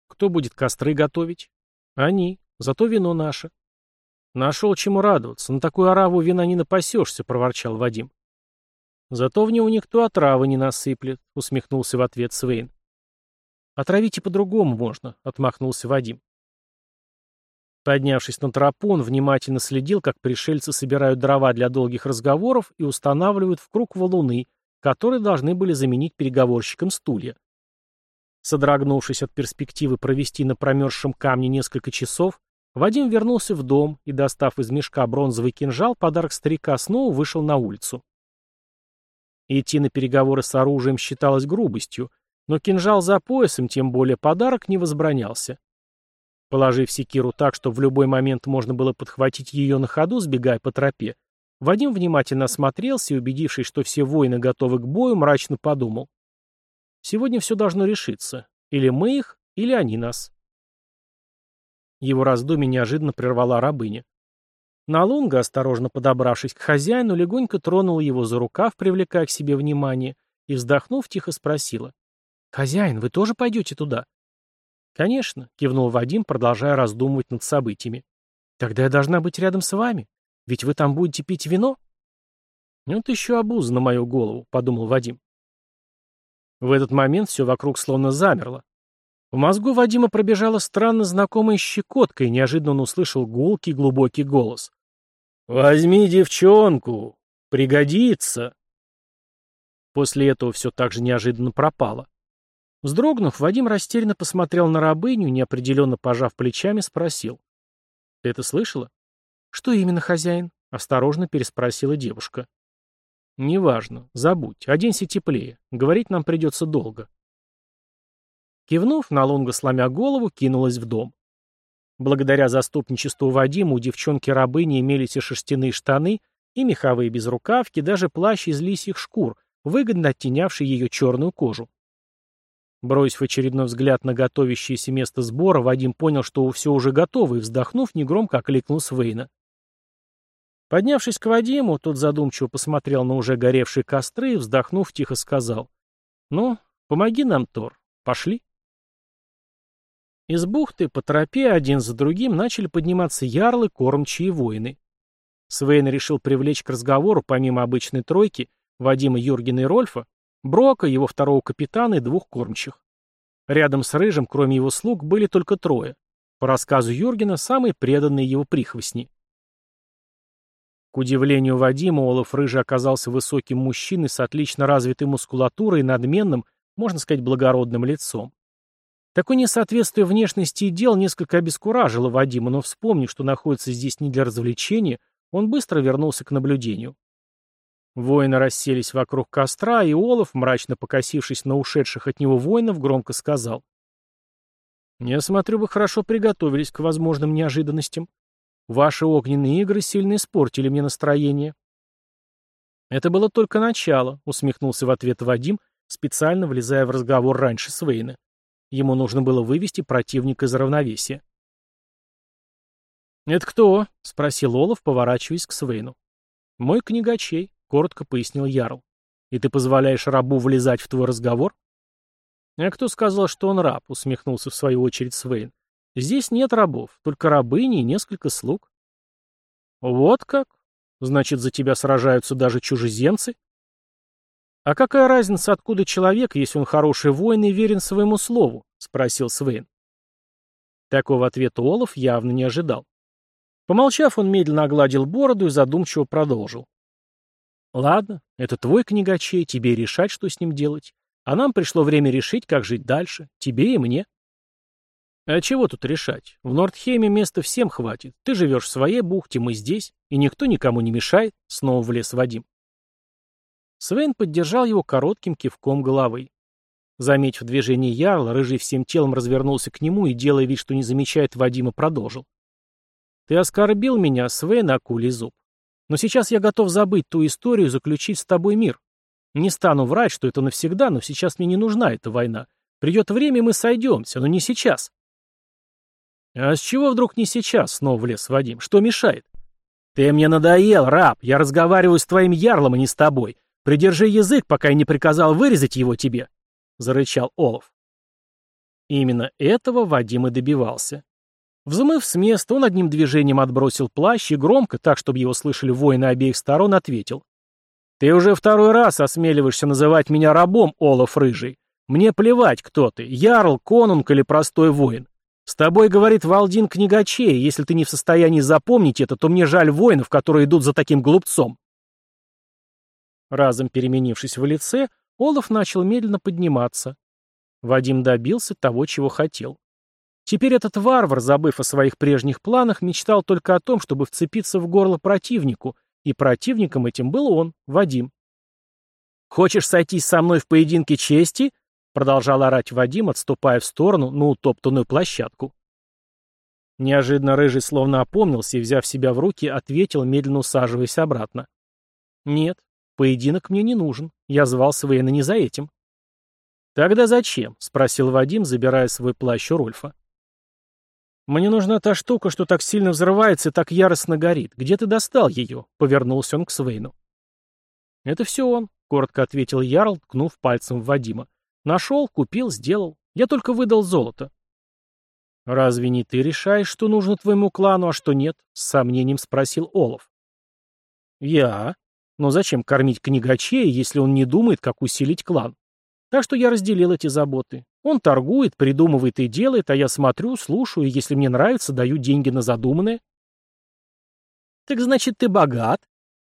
«Кто будет костры готовить?» «Они. Зато вино наше». «Нашел чему радоваться. На такую ораву вина не напасешься», — проворчал Вадим. «Зато в него никто отравы не насыплет», — усмехнулся в ответ Свейн. «Отравить и по-другому можно», — отмахнулся Вадим. Поднявшись на тропу, он внимательно следил, как пришельцы собирают дрова для долгих разговоров и устанавливают в круг валуны, которые должны были заменить переговорщикам стулья. Содрогнувшись от перспективы провести на промерзшем камне несколько часов, Вадим вернулся в дом и, достав из мешка бронзовый кинжал, подарок старика снова вышел на улицу. Идти на переговоры с оружием считалось грубостью, но кинжал за поясом, тем более подарок, не возбранялся. Положив секиру так, чтобы в любой момент можно было подхватить ее на ходу, сбегая по тропе, Вадим внимательно осмотрелся и, убедившись, что все воины готовы к бою, мрачно подумал. Сегодня все должно решиться. Или мы их, или они нас. Его раздумье неожиданно прервала рабыня. Налунга, осторожно подобравшись к хозяину, легонько тронула его за рукав, привлекая к себе внимание, и, вздохнув, тихо спросила. «Хозяин, вы тоже пойдете туда?» «Конечно», — кивнул Вадим, продолжая раздумывать над событиями. «Тогда я должна быть рядом с вами. Ведь вы там будете пить вино?» «Вот еще обуза на мою голову», — подумал Вадим. В этот момент все вокруг словно замерло. В мозгу Вадима пробежала странно знакомая щекотка, и неожиданно он услышал гулкий глубокий голос. «Возьми девчонку! Пригодится!» После этого все так же неожиданно пропало. Вздрогнув, Вадим растерянно посмотрел на рабыню, неопределенно пожав плечами, спросил. «Ты это слышала?» «Что именно, хозяин?» — осторожно переспросила девушка. «Неважно. Забудь. Оденься теплее. Говорить нам придется долго». Кивнув, Налунга, сломя голову, кинулась в дом. Благодаря заступничеству Вадима у девчонки-рабыни имелись и шерстяные штаны, и меховые безрукавки, даже плащ из лисьих шкур, выгодно оттенявший ее черную кожу. Бросив очередной взгляд на готовящееся место сбора, Вадим понял, что все уже готово, и, вздохнув, негромко окликнул Свейна. Поднявшись к Вадиму, тот задумчиво посмотрел на уже горевшие костры и, вздохнув, тихо сказал. «Ну, помоги нам, Тор. Пошли». Из бухты по тропе один за другим начали подниматься ярлы, кормчие воины. Свейн решил привлечь к разговору, помимо обычной тройки, Вадима, Юргена и Рольфа, Брока, его второго капитана и двух кормчих. Рядом с Рыжим, кроме его слуг, были только трое. По рассказу Юргена, самые преданные его прихвостни. К удивлению Вадима, Олаф Рыжий оказался высоким мужчиной с отлично развитой мускулатурой и надменным, можно сказать, благородным лицом. Такое несоответствие внешности и дел несколько обескуражило Вадима, но вспомнив, что находится здесь не для развлечения, он быстро вернулся к наблюдению. Воины расселись вокруг костра, и Олаф, мрачно покосившись на ушедших от него воинов, громко сказал. «Я смотрю, вы хорошо приготовились к возможным неожиданностям. Ваши огненные игры сильно испортили мне настроение». «Это было только начало», — усмехнулся в ответ Вадим, специально влезая в разговор раньше Свейна. Ему нужно было вывести противника из равновесия. «Это кто?» — спросил Олаф, поворачиваясь к Свейну. «Мой книгачей», — коротко пояснил Ярл. «И ты позволяешь рабу влезать в твой разговор?» «А кто сказал, что он раб?» — усмехнулся в свою очередь Свейн. «Здесь нет рабов, только рабыни и несколько слуг». «Вот как? Значит, за тебя сражаются даже чужеземцы?» «А какая разница, откуда человек, если он хороший воин и верен своему слову?» — спросил Свейн. Такого ответа Олаф явно не ожидал. Помолчав, он медленно огладил бороду и задумчиво продолжил. Ладно, это твой книгачей, тебе решать, что с ним делать. А нам пришло время решить, как жить дальше. Тебе и мне. А чего тут решать? В Нордхеме места всем хватит. Ты живешь в своей бухте, мы здесь, и никто никому не мешает, снова влез Вадим. Свен поддержал его коротким кивком головы. Заметив движение Ярла, Рыжий всем телом развернулся к нему и, делая вид, что не замечает Вадима, продолжил. «Ты оскорбил меня, Свен, акулий зуб. Но сейчас я готов забыть ту историю и заключить с тобой мир. Не стану врать, что это навсегда, но сейчас мне не нужна эта война. Придет время, мы сойдемся, но не сейчас. «А с чего вдруг не сейчас?» — снова влез Вадим. «Что мешает?» «Ты мне надоел, раб! Я разговариваю с твоим ярлом, а не с тобой. Придержи язык, пока я не приказал вырезать его тебе!» — зарычал Олов. Именно этого Вадим и добивался. Взмыв с места, он одним движением отбросил плащ и громко, так, чтобы его слышали воины обеих сторон, ответил. «Ты уже второй раз осмеливаешься называть меня рабом, Олаф Рыжий. Мне плевать, кто ты, ярл, конунг или простой воин. С тобой говорит Валдин Книгачей, если ты не в состоянии запомнить это, то мне жаль воинов, которые идут за таким глупцом». Разом переменившись в лице, Олаф начал медленно подниматься. Вадим добился того, чего хотел. Теперь этот варвар, забыв о своих прежних планах, мечтал только о том, чтобы вцепиться в горло противнику, и противником этим был он, Вадим. «Хочешь сойтись со мной в поединке чести?» Продолжал орать Вадим, отступая в сторону на утоптанную площадку. Неожиданно Рыжий словно опомнился и, взяв себя в руки, ответил, медленно усаживаясь обратно. «Нет, поединок мне не нужен. Я звал Свейна не за этим». «Тогда зачем?» — спросил Вадим, забирая свой плащ у Рольфа. «Мне нужна та штука, что так сильно взрывается и так яростно горит. Где ты достал ее?» — повернулся он к Свейну. «Это все он», — коротко ответил Ярл, ткнув пальцем в Вадима. «Нашел, купил, сделал. Я только выдал золото». «Разве не ты решаешь, что нужно твоему клану, а что нет?» — с сомнением спросил Олаф. «Я? Но зачем кормить книгачея, если он не думает, как усилить клан? Так что я разделил эти заботы. Он торгует, придумывает и делает, а я смотрю, слушаю, и если мне нравится, даю деньги на задуманное. Так значит, ты богат?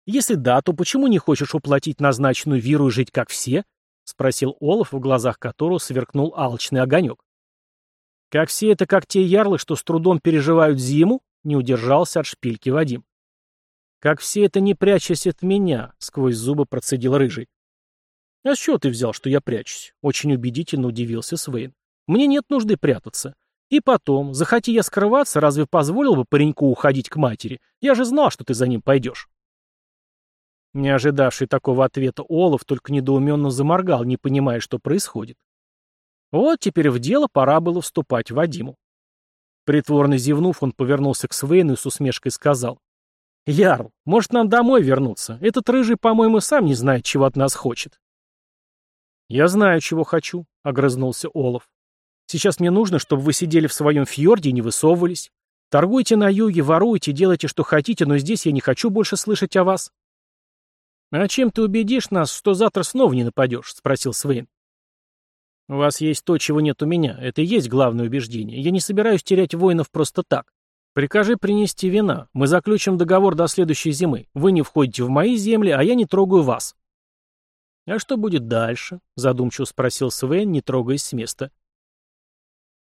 Если да, то почему не хочешь уплатить назначенную виру и жить как все? Спросил Олаф, в глазах которого сверкнул алчный огонек. Как все это, как те ярлы, что с трудом переживают зиму? Не удержался от шпильки Вадим. Как все это, не прячась от меня, сквозь зубы процедил Рыжий. «А с чего ты взял, что я прячусь?» — очень убедительно удивился Свейн. «Мне нет нужды прятаться. И потом, захоти я скрываться, разве позволил бы пареньку уходить к матери? Я же знал, что ты за ним пойдешь». Не ожидавший такого ответа Олаф только недоуменно заморгал, не понимая, что происходит. Вот теперь в дело пора было вступать Вадиму. Притворно зевнув, он повернулся к Свейну и с усмешкой сказал. «Ярл, может, нам домой вернуться? Этот рыжий, по-моему, сам не знает, чего от нас хочет». «Я знаю, чего хочу», — огрызнулся Олаф. «Сейчас мне нужно, чтобы вы сидели в своем фьорде и не высовывались. Торгуйте на юге, воруйте, делайте, что хотите, но здесь я не хочу больше слышать о вас». «А чем ты убедишь нас, что завтра снова не нападешь?» — спросил Свейн. «У вас есть то, чего нет у меня. Это и есть главное убеждение. Я не собираюсь терять воинов просто так. Прикажи принести вина. Мы заключим договор до следующей зимы. Вы не входите в мои земли, а я не трогаю вас». «А что будет дальше?» — задумчиво спросил Свен, не трогаясь с места.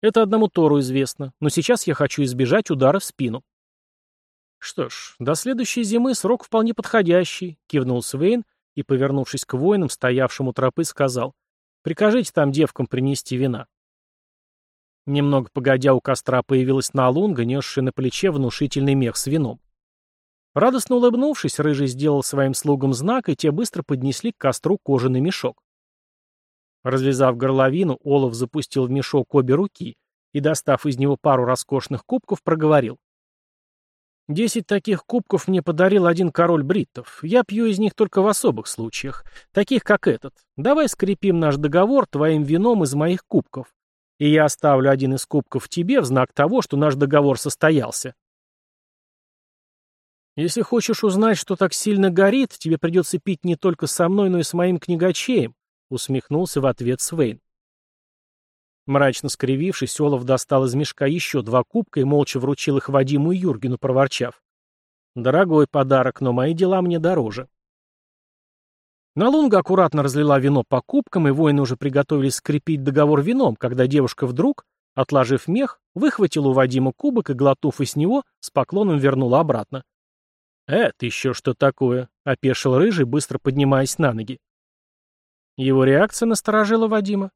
«Это одному Тору известно, но сейчас я хочу избежать удара в спину». «Что ж, до следующей зимы срок вполне подходящий», — кивнул Свейн и, повернувшись к воинам, стоявшим у тропы, сказал, «Прикажите там девкам принести вина». Немного погодя у костра появилась Налунга, несшая на плече внушительный мех с вином. Радостно улыбнувшись, Рыжий сделал своим слугам знак, и те быстро поднесли к костру кожаный мешок. Развязав горловину, Олаф запустил в мешок обе руки и, достав из него пару роскошных кубков, проговорил. «Десять таких кубков мне подарил один король бриттов. Я пью из них только в особых случаях, таких как этот. Давай скрепим наш договор твоим вином из моих кубков. И я оставлю один из кубков тебе в знак того, что наш договор состоялся». Если хочешь узнать, что так сильно горит, тебе придется пить не только со мной, но и с моим книгачеем, усмехнулся в ответ Свейн. Мрачно скривившись, Олаф достал из мешка еще два кубка и молча вручил их Вадиму и Юргену, проворчав. «Дорогой подарок, но мои дела мне дороже». Налунга аккуратно разлила вино по кубкам, и воины уже приготовились скрепить договор вином, когда девушка вдруг, отложив мех, выхватила у Вадима кубок и, глотнув из него, с поклоном вернула обратно. «Это еще что такое?» — опешил Рыжий, быстро поднимаясь на ноги. Его реакция насторожила Вадима.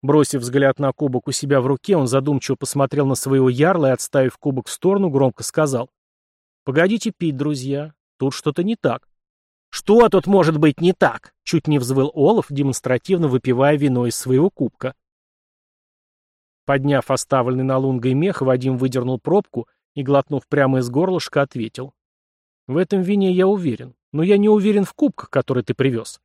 Бросив взгляд на кубок у себя в руке, он задумчиво посмотрел на своего ярла и, отставив кубок в сторону, громко сказал. «Погодите пить, друзья. Тут что-то не так». «Что тут может быть не так?» — чуть не взвыл Олаф, демонстративно выпивая вино из своего кубка. Подняв оставленный на лунгой мех, Вадим выдернул пробку и, глотнув прямо из горлышка, ответил. «В этом вине я уверен, но я не уверен в кубках, которые ты привез».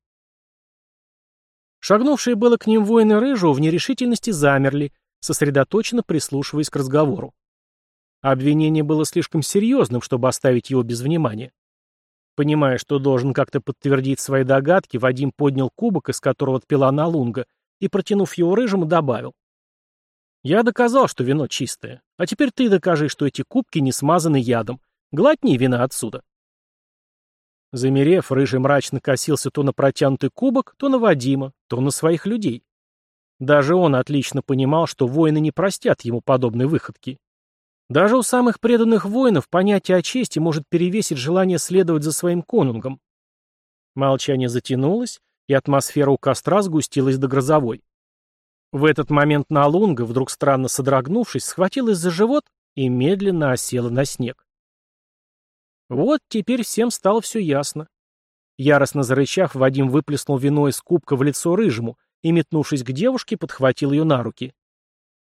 Шагнувшие было к ним воины Рыжего в нерешительности замерли, сосредоточенно прислушиваясь к разговору. Обвинение было слишком серьезным, чтобы оставить его без внимания. Понимая, что должен как-то подтвердить свои догадки, Вадим поднял кубок, из которого отпила Налунга, и, протянув его рыжему, добавил. «Я доказал, что вино чистое. А теперь ты докажи, что эти кубки не смазаны ядом. Глотни вина отсюда». Замерев, рыжий мрачно косился то на протянутый кубок, то на Вадима, то на своих людей. Даже он отлично понимал, что воины не простят ему подобной выходки. Даже у самых преданных воинов понятие о чести может перевесить желание следовать за своим конунгом. Молчание затянулось, и атмосфера у костра сгустилась до грозовой. В этот момент Налунга, вдруг странно содрогнувшись, схватилась за живот и медленно осела на снег. Вот теперь всем стало все ясно. Яростно зарычав, Вадим выплеснул вино из кубка в лицо рыжему и, метнувшись к девушке, подхватил ее на руки.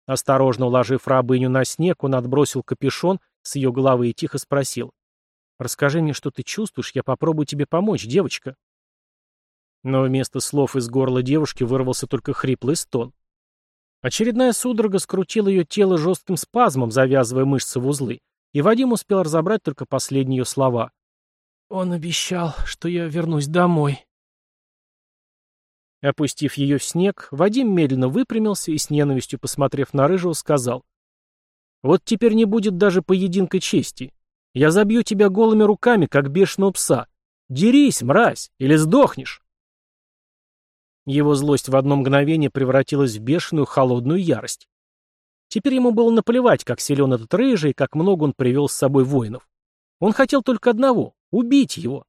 Осторожно уложив рабыню на снег, он отбросил капюшон с ее головы и тихо спросил. «Расскажи мне, что ты чувствуешь, я попробую тебе помочь, девочка». Но вместо слов из горла девушки вырвался только хриплый стон. Очередная судорога скрутила ее тело жестким спазмом, завязывая мышцы в узлы, и Вадим успел разобрать только последние ее слова. «Он обещал, что я вернусь домой». Опустив ее в снег, Вадим медленно выпрямился и с ненавистью, посмотрев на Рыжего, сказал. «Вот теперь не будет даже поединка чести. Я забью тебя голыми руками, как бешеного пса. Дерись, мразь, или сдохнешь!» Его злость в одно мгновение превратилась в бешеную холодную ярость. Теперь ему было наплевать, как силен этот рыжий как много он привел с собой воинов. Он хотел только одного — убить его.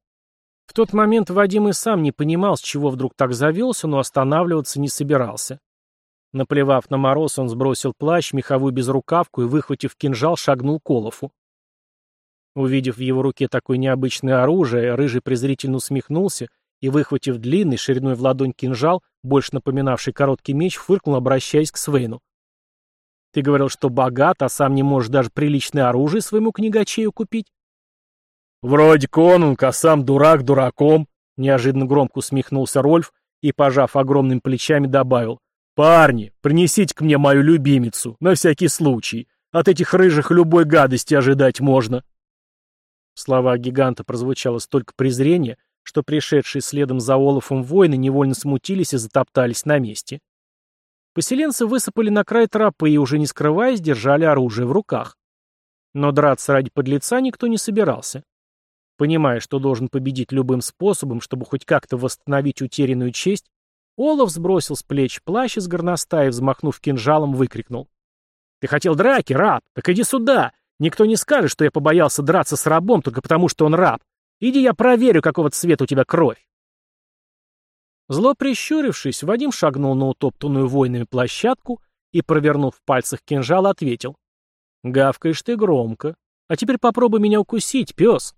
В тот момент Вадим и сам не понимал, с чего вдруг так завелся, но останавливаться не собирался. Наплевав на мороз, он сбросил плащ, меховую безрукавку и, выхватив кинжал, шагнул к Олафу. Увидев в его руке такое необычное оружие, Рыжий презрительно усмехнулся и, выхватив длинный, шириной в ладонь кинжал, больше напоминавший короткий меч, фыркнул, обращаясь к Свейну. «Ты говорил, что богат, а сам не можешь даже приличное оружие своему книгачею купить?» «Вроде конунг, а сам дурак дураком», — неожиданно громко усмехнулся Рольф и, пожав огромными плечами, добавил. «Парни, принесите к мне мою любимицу, на всякий случай. От этих рыжих любой гадости ожидать можно». Слова гиганта прозвучало столько презрения, что пришедшие следом за Олафом воины невольно смутились и затоптались на месте. Поселенцы высыпали на край тропы и, уже не скрываясь, держали оружие в руках. Но драться ради подлеца никто не собирался. Понимая, что должен победить любым способом, чтобы хоть как-то восстановить утерянную честь, Олаф сбросил с плеч плащ из горностая и, взмахнув кинжалом, выкрикнул. «Ты хотел драки, раб? Так иди сюда! Никто не скажет, что я побоялся драться с рабом только потому, что он раб. Иди я проверю, какого цвета у тебя кровь!» Зло прищурившись, Вадим шагнул на утоптанную войнами площадку и, провернув в пальцах кинжал, ответил. «Гавкаешь ты громко. А теперь попробуй меня укусить, пес!»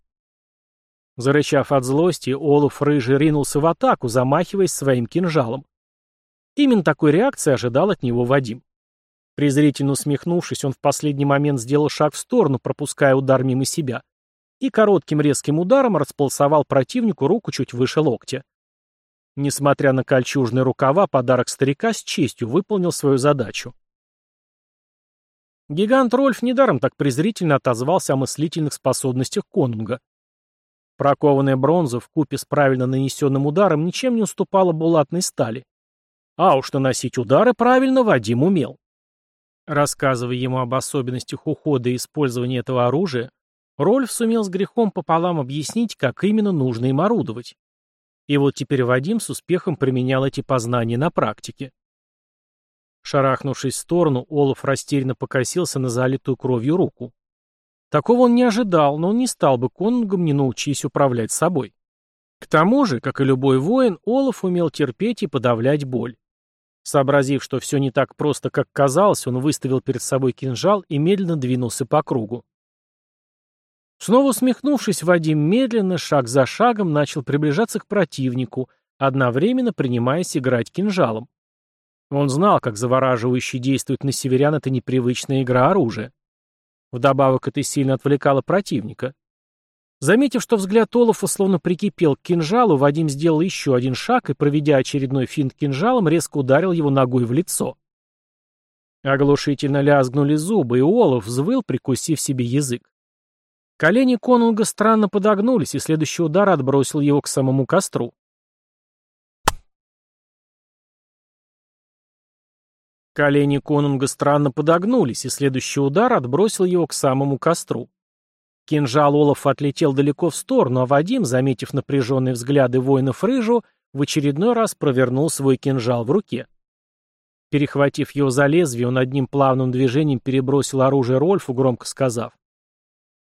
Зарычав от злости, Олаф рыжий ринулся в атаку, замахиваясь своим кинжалом. Именно такой реакции ожидал от него Вадим. Презрительно усмехнувшись, он в последний момент сделал шаг в сторону, пропуская удар мимо себя, и коротким резким ударом располосовал противнику руку чуть выше локтя. Несмотря на кольчужные рукава, подарок старика с честью выполнил свою задачу. Гигант Рольф недаром так презрительно отозвался о мыслительных способностях конунга. Прокованная бронза в купе с правильно нанесенным ударом ничем не уступала булатной стали. А уж наносить удары правильно Вадим умел. Рассказывая ему об особенностях ухода и использования этого оружия, Рольф сумел с грехом пополам объяснить, как именно нужно им орудовать. И вот теперь Вадим с успехом применял эти познания на практике. Шарахнувшись в сторону, Олаф растерянно покосился на залитую кровью руку. Такого он не ожидал, но он не стал бы конунгом, не научись управлять собой. К тому же, как и любой воин, Олаф умел терпеть и подавлять боль. Сообразив, что все не так просто, как казалось, он выставил перед собой кинжал и медленно двинулся по кругу. Снова усмехнувшись, Вадим медленно, шаг за шагом, начал приближаться к противнику, одновременно принимаясь играть кинжалом. Он знал, как завораживающе действует на северян эта непривычная игра оружия. Вдобавок это сильно отвлекало противника. Заметив, что взгляд Олафа словно прикипел к кинжалу, Вадим сделал еще один шаг и, проведя очередной финт кинжалом, резко ударил его ногой в лицо. Оглушительно лязгнули зубы, и Олаф взвыл, прикусив себе язык. Колени конунга странно подогнулись, и следующий удар отбросил его к самому костру. Колени конунга странно подогнулись, и следующий удар отбросил его к самому костру. Кинжал Олафа отлетел далеко в сторону, а Вадим, заметив напряженные взгляды воинов Рыжу, в очередной раз провернул свой кинжал в руке. Перехватив его за лезвие, он одним плавным движением перебросил оружие Рольфу, громко сказав.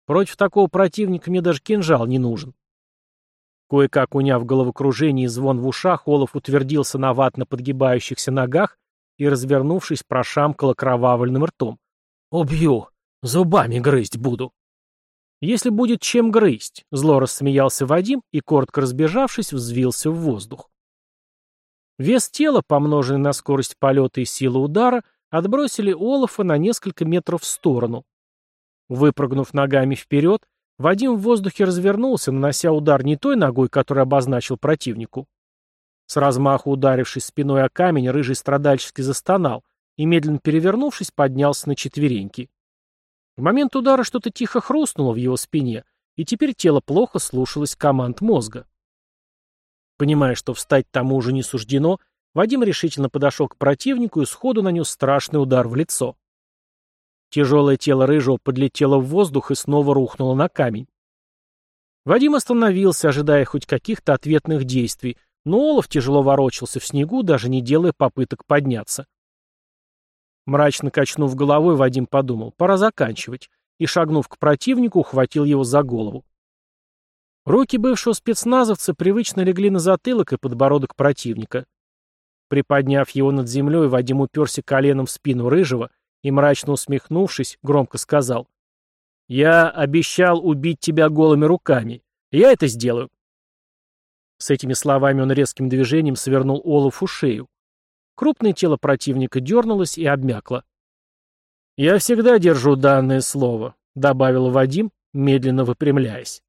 «Против такого противника мне даже кинжал не нужен». Кое-как уняв головокружение и звон в ушах, Олаф утвердился на ватно подгибающихся ногах и, развернувшись, прошамкал окровавленным ртом. «Убью! Зубами грызть буду!» «Если будет чем грызть», — зло рассмеялся Вадим и, коротко разбежавшись, взвился в воздух. Вес тела, помноженный на скорость полета и силу удара, отбросили Олафа на несколько метров в сторону. Выпрыгнув ногами вперед, Вадим в воздухе развернулся, нанося удар не той ногой, которую обозначил противнику, с размаху ударившись спиной о камень, рыжий страдальчески застонал и, медленно перевернувшись, поднялся на четвереньки. В момент удара что-то тихо хрустнуло в его спине, и теперь тело плохо слушалось команд мозга. Понимая, что встать тому уже не суждено, Вадим решительно подошел к противнику и сходу нанес страшный удар в лицо. Тяжелое тело рыжего подлетело в воздух и снова рухнуло на камень. Вадим остановился, ожидая хоть каких-то ответных действий, но Олаф тяжело ворочался в снегу, даже не делая попыток подняться. Мрачно качнув головой, Вадим подумал, пора заканчивать, и, шагнув к противнику, ухватил его за голову. Руки бывшего спецназовца привычно легли на затылок и подбородок противника. Приподняв его над землей, Вадим уперся коленом в спину Рыжего и, мрачно усмехнувшись, громко сказал, «Я обещал убить тебя голыми руками. Я это сделаю. С этими словами он резким движением свернул Олафу шею. Крупное тело противника дернулось и обмякло. «Я всегда держу данное слово», — добавил Вадим, медленно выпрямляясь.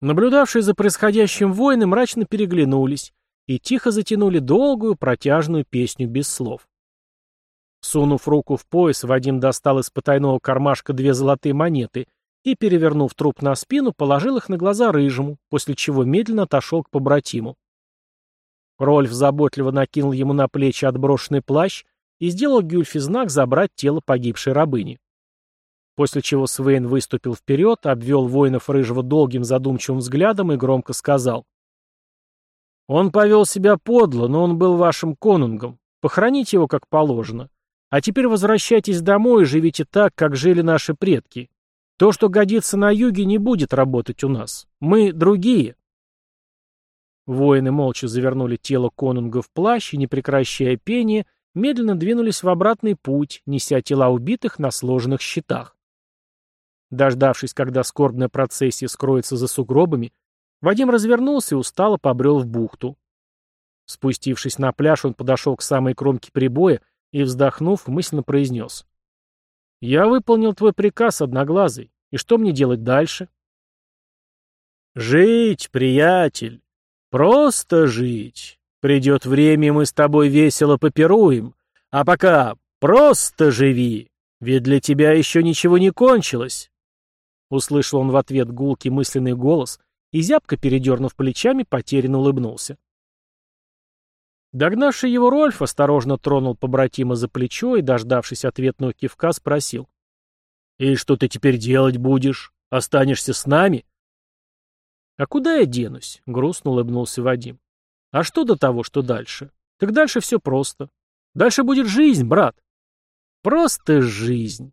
Наблюдавшие за происходящим воины мрачно переглянулись и тихо затянули долгую протяжную песню без слов. Сунув руку в пояс, Вадим достал из потайного кармашка две золотые монеты — и, перевернув труп на спину, положил их на глаза рыжему, после чего медленно отошел к побратиму. Рольф заботливо накинул ему на плечи отброшенный плащ и сделал Гюльфи знак забрать тело погибшей рабыни. После чего Свейн выступил вперед, обвел воинов рыжего долгим задумчивым взглядом и громко сказал. «Он повел себя подло, но он был вашим конунгом. Похороните его как положено. А теперь возвращайтесь домой и живите так, как жили наши предки. То, что годится на юге, не будет работать у нас. Мы другие. Воины молча завернули тело конунга в плащ и, не прекращая пения, медленно двинулись в обратный путь, неся тела убитых на сложенных щитах. Дождавшись, когда скорбная процессия скроется за сугробами, Вадим развернулся и устало побрел в бухту. Спустившись на пляж, он подошел к самой кромке прибоя и, вздохнув, мысленно произнес. «Я выполнил твой приказ, Одноглазый. И что мне делать дальше?» «Жить, приятель. Просто жить. Придет время, мы с тобой весело попируем. А пока просто живи, ведь для тебя еще ничего не кончилось». Услышал он в ответ гулкий мысленный голос и, зябко передернув плечами, потерянно улыбнулся. Догнавший его Рольф осторожно тронул побратима за плечо и, дождавшись ответного кивка, спросил. «И что ты теперь делать будешь? Останешься с нами?» «А куда я денусь?» — грустно улыбнулся Вадим. «А что до того, что дальше? Так дальше все просто. Дальше будет жизнь, брат». «Просто жизнь»,